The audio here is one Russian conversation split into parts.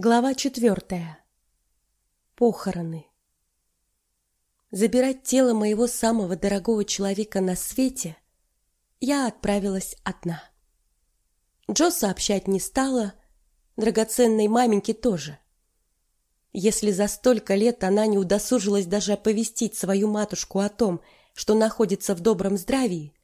Глава четвертая. Похороны. Забирать тело моего самого дорогого человека на свете я отправилась одна. Джо сообщать не стала, драгоценной маменьке тоже. Если за столько лет она не удосужилась даже оповестить свою матушку о том, что находится в добром здравии,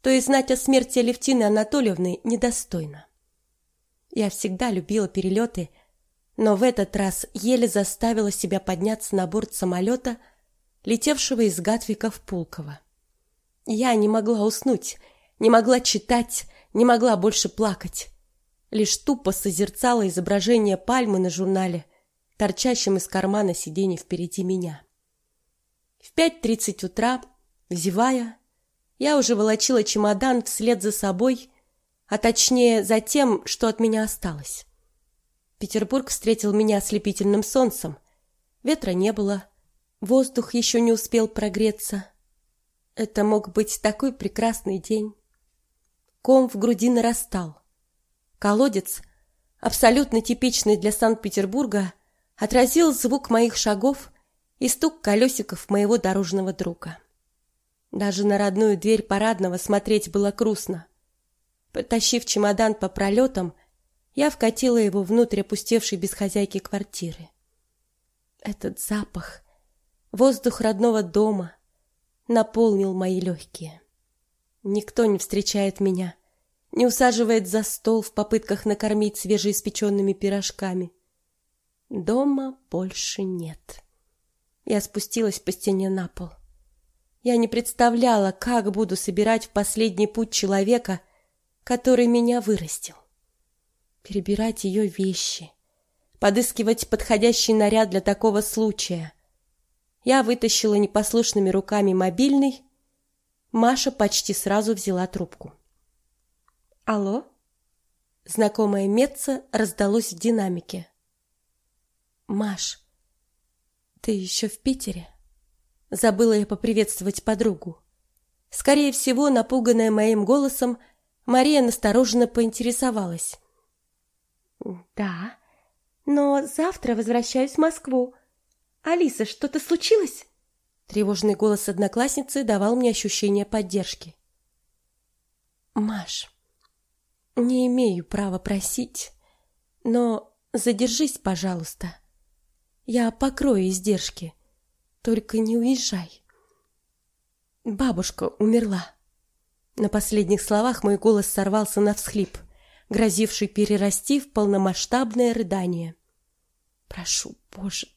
то и знать о смерти Алевтины Анатольевны недостойно. Я всегда любила перелеты но в этот раз еле заставила себя подняться на борт самолета, летевшего из Гатвика в Пулково. Я не могла уснуть, не могла читать, не могла больше плакать. Лишь тупо созерцала изображение пальмы на журнале, торчащем из кармана сиденья впереди меня. В пять тридцать утра, зевая, я уже волочила чемодан вслед за собой, а точнее за тем, что от меня осталось. Петербург встретил меня ослепительным солнцем. Ветра не было, воздух еще не успел прогреться. Это мог быть такой прекрасный день. Ком в груди нарастал. Колодец, абсолютно типичный для Санкт-Петербурга, отразил звук моих шагов и стук колесиков моего дорожного друга. Даже на родную дверь парадного смотреть было грустно. Потащив чемодан по пролетам, я вкатила его внутрь опустевшей без хозяйки квартиры. Этот запах, воздух родного дома наполнил мои легкие. Никто не встречает меня, не усаживает за стол в попытках накормить свежеиспеченными пирожками. Дома больше нет. Я спустилась по стене на пол. Я не представляла, как буду собирать в последний путь человека, который меня вырастил перебирать ее вещи, подыскивать подходящий наряд для такого случая. Я вытащила непослушными руками мобильный. Маша почти сразу взяла трубку. Алло? Знакомое Метца раздалось в динамике. Маш, ты еще в Питере? Забыла я поприветствовать подругу. Скорее всего, напуганная моим голосом, Мария настороженно поинтересовалась: да, но завтра возвращаюсь в Москву. Алиса, что-то случилось? Тревожный голос одноклассницы давал мне ощущение поддержки. Маш, не имею права просить, но задержись, пожалуйста. Я покрою издержки. Только не уезжай. Бабушка умерла. На последних словах мой голос сорвался на всхлип грозивший перерасти в полномасштабное рыдание. Прошу, Боже,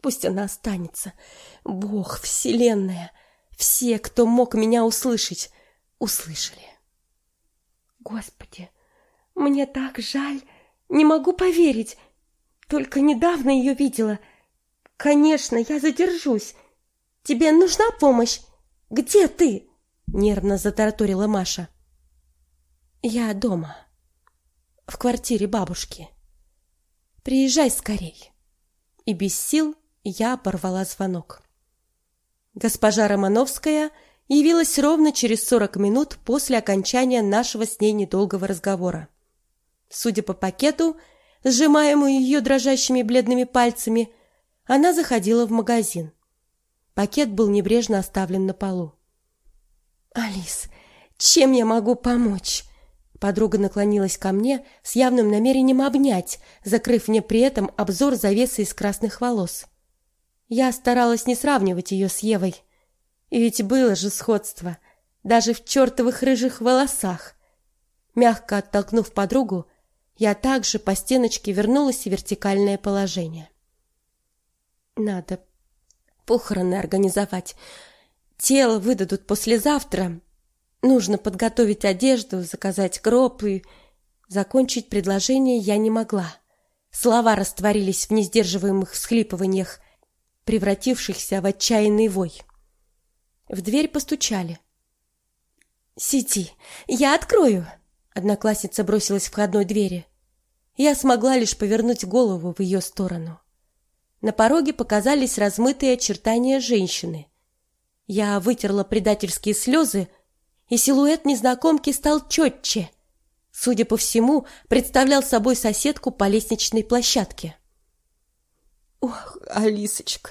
пусть она останется. Бог, Вселенная, все, кто мог меня услышать, услышали. Господи, мне так жаль, не могу поверить. Только недавно ее видела. Конечно, я задержусь. Тебе нужна помощь? Где ты? Нервно затараторила Маша. Я дома в квартире бабушки. Приезжай скорей. И без сил я оборвала звонок. Госпожа Романовская явилась ровно через сорок минут после окончания нашего с ней недолгого разговора. Судя по пакету, сжимаемому ее дрожащими бледными пальцами, она заходила в магазин. Пакет был небрежно оставлен на полу. Алис, чем я могу помочь? Подруга наклонилась ко мне с явным намерением обнять, закрыв мне при этом обзор завесой из красных волос. Я старалась не сравнивать ее с Евой. И ведь было же сходство, даже в чертовых рыжих волосах. Мягко оттолкнув подругу, я также по стеночке вернулась в вертикальное положение. Надо похороны организовать. Тело выдадут послезавтра, Нужно подготовить одежду, заказать гроб и закончить предложение я не могла. Слова растворились в несдерживаемых всхлипываниях, превратившихся в отчаянный вой. В дверь постучали. "Сиди, я открою", одноклассница бросилась к входной двери. Я смогла лишь повернуть голову в ее сторону. На пороге показались размытые очертания женщины. Я вытерла предательские слезы, и силуэт незнакомки стал четче. Судя по всему, представлял собой соседку по лестничной площадке. Ох, Алисочка,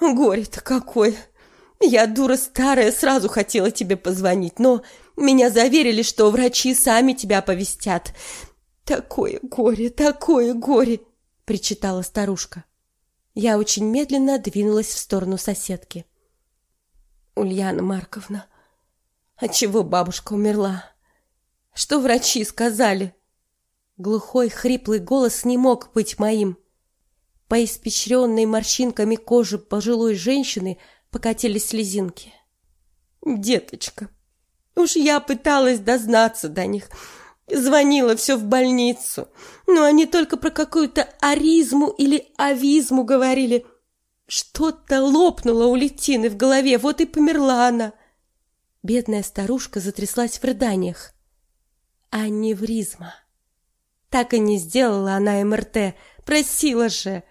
горе-то какое! Я, дура старая, сразу хотела тебе позвонить, но меня заверили, что врачи сами тебя оповестят. Такое горе, такое горе, причитала старушка. Я очень медленно двинулась в сторону соседки. Ульяна Марковна, а чего бабушка умерла? Что врачи сказали? Глухой, хриплый голос не мог быть моим. По испещренной морщинками кожи пожилой женщины покатились слезинки. Деточка, уж я пыталась дознаться до них, звонила все в больницу, но они только про какую-то аризму или авизму говорили. Что-то лопнуло у Летины в голове, вот и померла она. Бедная старушка затряслась в рыданиях. Аневризма. Так и не сделала она МРТ, просила же.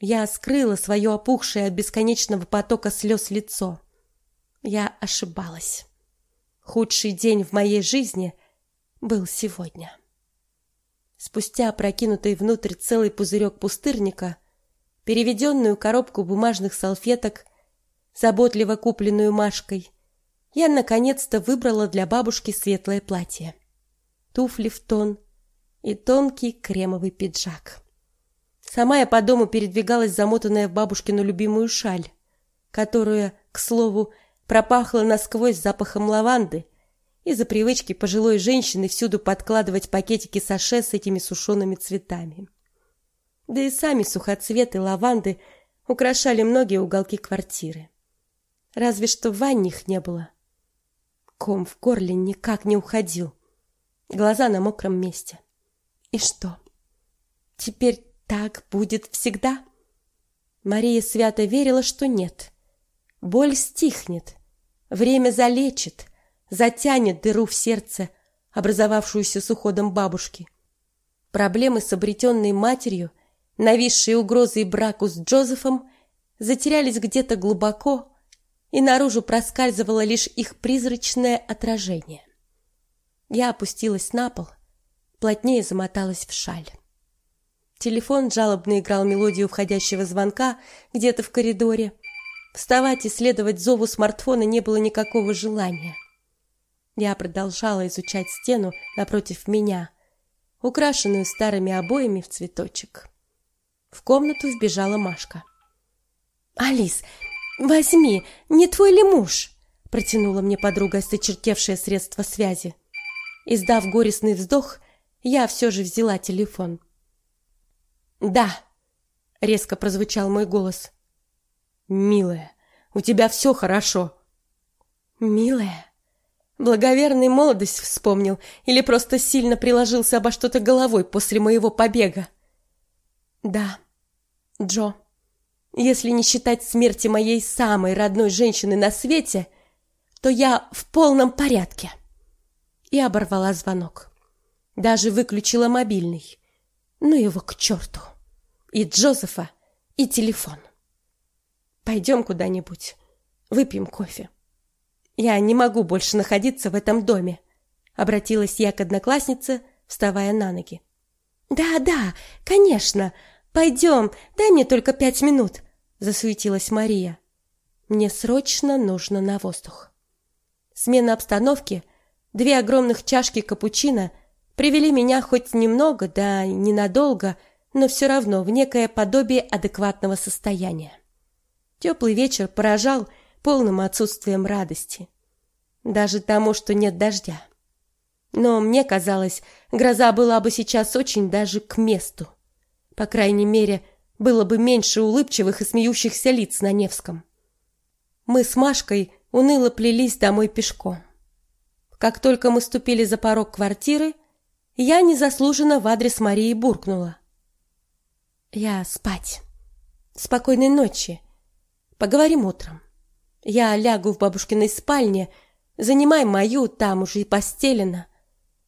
Я скрыла свое опухшее от бесконечного потока слез лицо. Я ошибалась. Худший день в моей жизни был сегодня. Спустя прокинутый внутрь целый пузырек пустырника, переведенную коробку бумажных салфеток, заботливо купленную Машкой, я наконец-то выбрала для бабушки светлое платье, туфли в тон и тонкий кремовый пиджак. Сама я по дому передвигалась замотанная в бабушкину любимую шаль, которая, к слову, пропахла насквозь запахом лаванды, из-за привычки пожилой женщины всюду подкладывать пакетики саше с этими сушеными цветами. Да и сами сухоцветы лаванды украшали многие уголки квартиры. Разве что в ванне их не было. Ком в горле никак не уходил. Глаза на мокром месте. И что? Теперь так будет всегда? Мария свято верила, что нет. Боль стихнет, время залечит, затянет дыру в сердце, образовавшуюся с уходом бабушки. Проблемы с обретенной матерью, нависшие угрозой браку с Джозефом, затерялись где-то глубоко, и наружу проскальзывало лишь их призрачное отражение. Я опустилась на пол, плотнее замоталась в шаль. Телефон жалобно играл мелодию входящего звонка где-то в коридоре. Вставать и следовать зову смартфона не было никакого желания. Я продолжала изучать стену напротив меня, украшенную старыми обоями в цветочек. В комнату вбежала Машка. Алис, возьми, не твой ли муж? протянула мне подруга осточертевшее средство связи. Издав горестный вздох, я все же взяла телефон. Да, резко прозвучал мой голос. Милая, у тебя все хорошо. Милая, благоверный молодость вспомнил или просто сильно приложился обо что-то головой после моего побега. Да, Джо. Если не считать смерти моей самой родной женщины на свете, то я в полном порядке. И оборвала звонок. Даже выключила мобильный. Ну его к черту. И Джозефа, и телефон. Пойдем куда-нибудь. Выпьем кофе. Я не могу больше находиться в этом доме, обратилась я к однокласснице, вставая на ноги. Да, да, конечно. Пойдем, дай мне только пять минут, засуетилась Мария. Мне срочно нужно на воздух. Смена обстановки, две огромных чашки капучино привели меня хоть немного, да ненадолго, но все равно в некое подобие адекватного состояния. Теплый вечер поражал полным отсутствием радости, даже тому, что нет дождя. Но мне казалось, гроза была бы сейчас очень даже к месту. По крайней мере, было бы меньше улыбчивых и смеющихся лиц на Невском. Мы с Машкой уныло плелись домой пешком. Как только мы ступили за порог квартиры, я незаслуженно в адрес Марии буркнула: "Я спать. Спокойной ночи. Поговорим утром. Я лягу в бабушкиной спальне, занимай мою, там уже и постелено".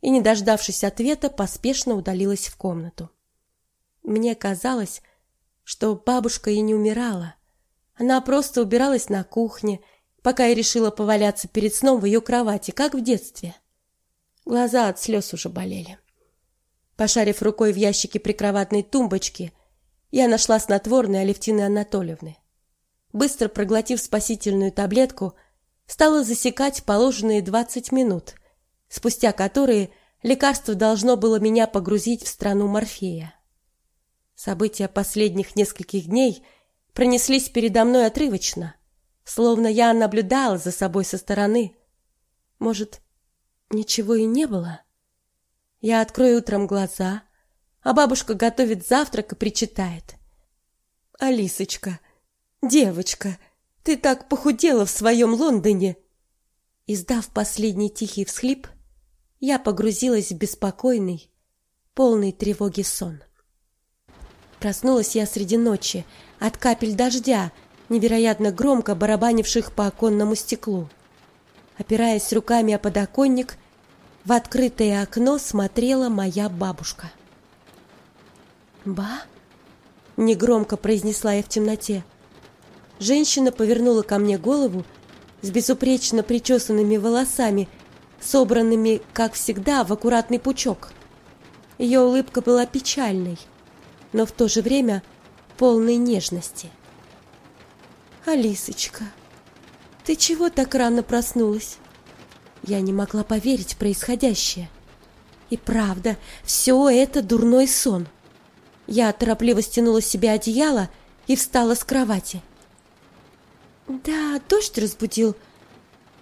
И не дождавшись ответа, поспешно удалилась в комнату. Мне казалось, что бабушка и не умирала. Она просто убиралась на кухне, пока я решила поваляться перед сном в ее кровати, как в детстве. Глаза от слез уже болели. Пошарив рукой в ящике прикроватной тумбочки, я нашла снотворное Алевтины Анатольевны. Быстро проглотив спасительную таблетку, стала засекать положенные двадцать минут, спустя которые лекарство должно было меня погрузить в страну Морфея. События последних нескольких дней пронеслись передо мной отрывочно, словно я наблюдала за собой со стороны. Может, ничего и не было? Я открою утром глаза, а бабушка готовит завтрак и причитает: "Алисочка, девочка, ты так похудела в своем Лондоне". Издав последний тихий всхлип, я погрузилась в беспокойный, полный тревоги сон. Проснулась я среди ночи от капель дождя, невероятно громко барабанивших по оконному стеклу. Опираясь руками о подоконник, в открытое окно смотрела моя бабушка. «Ба?» — негромко произнесла я в темноте. Женщина повернула ко мне голову с безупречно причесанными волосами, собранными, как всегда, в аккуратный пучок. Ее улыбка была печальной, но в то же время полной нежности. Алисочка, ты чего так рано проснулась? Я не могла поверить в происходящее. И правда, все это дурной сон. Я торопливо стянула с себя одеяло и встала с кровати. Да, дождь разбудил.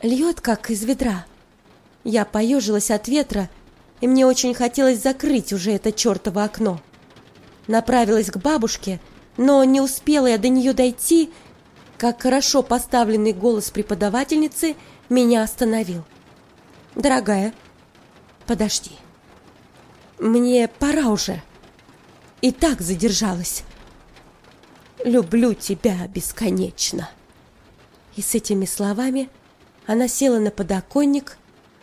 Льет, как из ведра. Я поежилась от ветра, и мне очень хотелось закрыть уже это чертово окно. Направилась к бабушке, но не успела я до нее дойти, как хорошо поставленный голос преподавательницы меня остановил. Дорогая, подожди. Мне пора уже. И так задержалась. Люблю тебя бесконечно. И с этими словами она села на подоконник,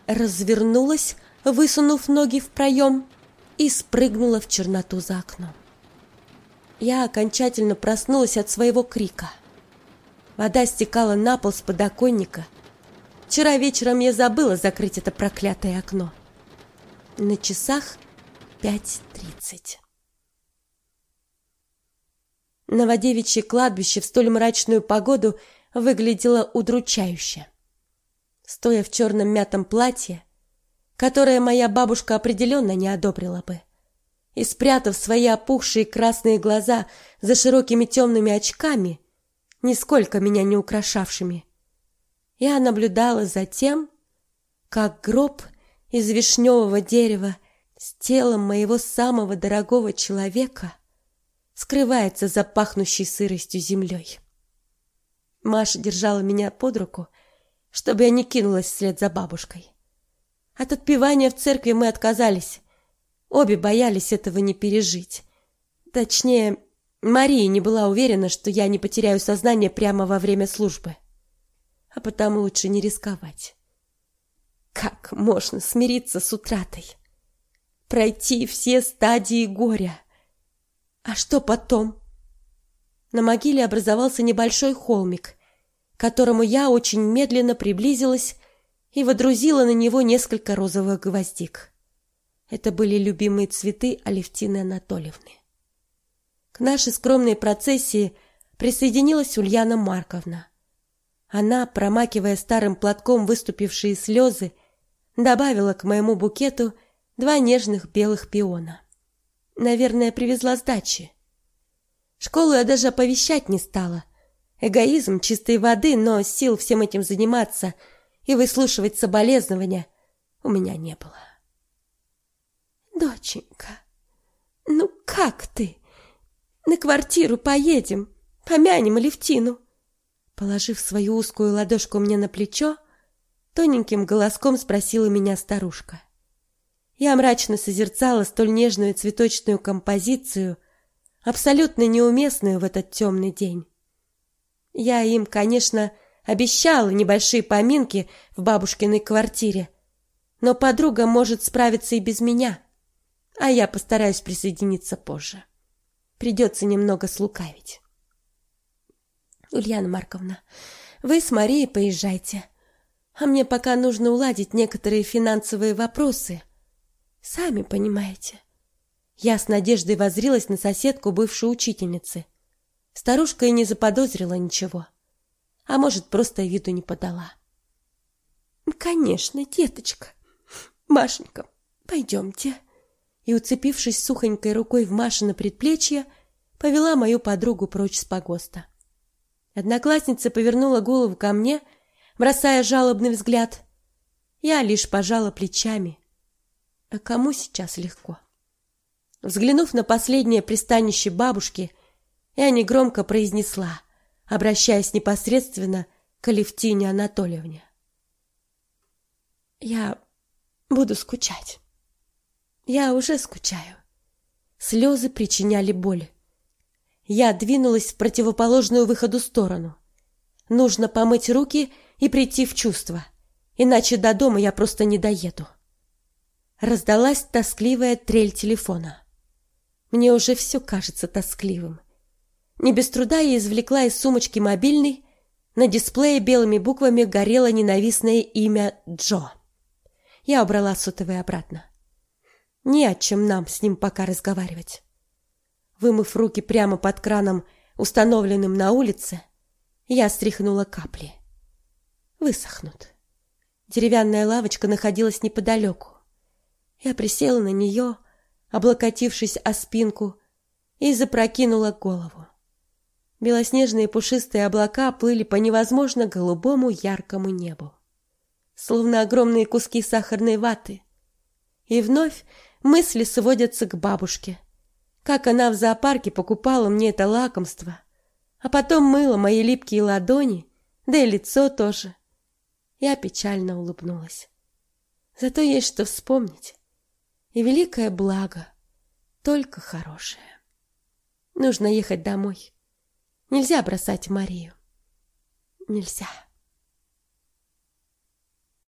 развернулась, высунув ноги в проем, и спрыгнула в черноту за окном. Я окончательно проснулась от своего крика. Вода стекала на пол с подоконника. Вчера вечером я забыла закрыть это проклятое окно. На часах пять тридцать. Новодевичье кладбище в столь мрачную погоду выглядело удручающе. Стоя в черном мятом платье, которое моя бабушка определенно не одобрила бы, и спрятав свои опухшие красные глаза за широкими темными очками, нисколько меня не украшавшими. Я наблюдала за тем, как гроб из вишневого дерева с телом моего самого дорогого человека скрывается за пахнущей сыростью землей. Маша держала меня под руку, чтобы я не кинулась вслед за бабушкой. От отпевания в церкви мы отказались. Обе боялись этого не пережить. Точнее, Мария не была уверена, что я не потеряю сознание прямо во время службы. А потому лучше не рисковать. Как можно смириться с утратой? Пройти все стадии горя. А что потом? На могиле образовался небольшой холмик, к которому я очень медленно приблизилась и водрузила на него несколько розовых гвоздик. Это были любимые цветы Алевтины Анатольевны. К нашей скромной процессии присоединилась Ульяна Марковна. Она, промакивая старым платком выступившие слезы, добавила к моему букету два нежных белых пиона. Наверное, привезла с дачи. Школу я даже оповещать не стала. Эгоизм чистой воды, но сил всем этим заниматься и выслушивать соболезнования у меня не было. Доченька, ну как ты? На квартиру поедем, помянем Алевтину. Положив свою узкую ладошку мне на плечо, тоненьким голоском спросила меня старушка. Я мрачно созерцала столь нежную цветочную композицию, абсолютно неуместную в этот темный день. Я им, конечно, обещала небольшие поминки в бабушкиной квартире, но подруга может справиться и без меня, а я постараюсь присоединиться позже. Придется немного слукавить. Ульяна Марковна, вы с Марией поезжайте, а мне пока нужно уладить некоторые финансовые вопросы. Сами понимаете. Я с надеждой воззрилась на соседку бывшей учительницы. Старушка и не заподозрила ничего. А может, просто виду не подала. Конечно, деточка. Машенька, пойдемте. И уцепившись сухонькой рукой в Машино предплечье, повела мою подругу прочь с погоста. Одноклассница повернула голову ко мне, бросая жалобный взгляд. Я лишь пожала плечами. А кому сейчас легко? Взглянув на последнее пристанище бабушки, я негромко произнесла, обращаясь непосредственно к Алевтине Анатольевне: "Я буду скучать. Я уже скучаю". Слезы причиняли боль. Я двинулась в противоположную выходу сторону. Нужно помыть руки и прийти в чувство, иначе до дома я просто не доеду. Раздалась тоскливая трель телефона. Мне уже все кажется тоскливым. Не без труда я извлекла из сумочки мобильный. На дисплее белыми буквами горело ненавистное имя Джо. Я убрала сотовый обратно. Не о чем нам с ним пока разговаривать. Вымыв руки прямо под краном, установленным на улице, я стряхнула капли. Высохнут. Деревянная лавочка находилась неподалеку. Я присела на нее, облокотившись о спинку, и запрокинула голову. Белоснежные пушистые облака плыли по невозможно голубому яркому небу, словно огромные куски сахарной ваты. И вновь мысли сводятся к бабушке. Как она в зоопарке покупала мне это лакомство, а потом мыла мои липкие ладони, да и лицо тоже. Я печально улыбнулась. Зато есть что вспомнить и великое благо, только хорошее. Нужно ехать домой. Нельзя бросать Марию. Нельзя.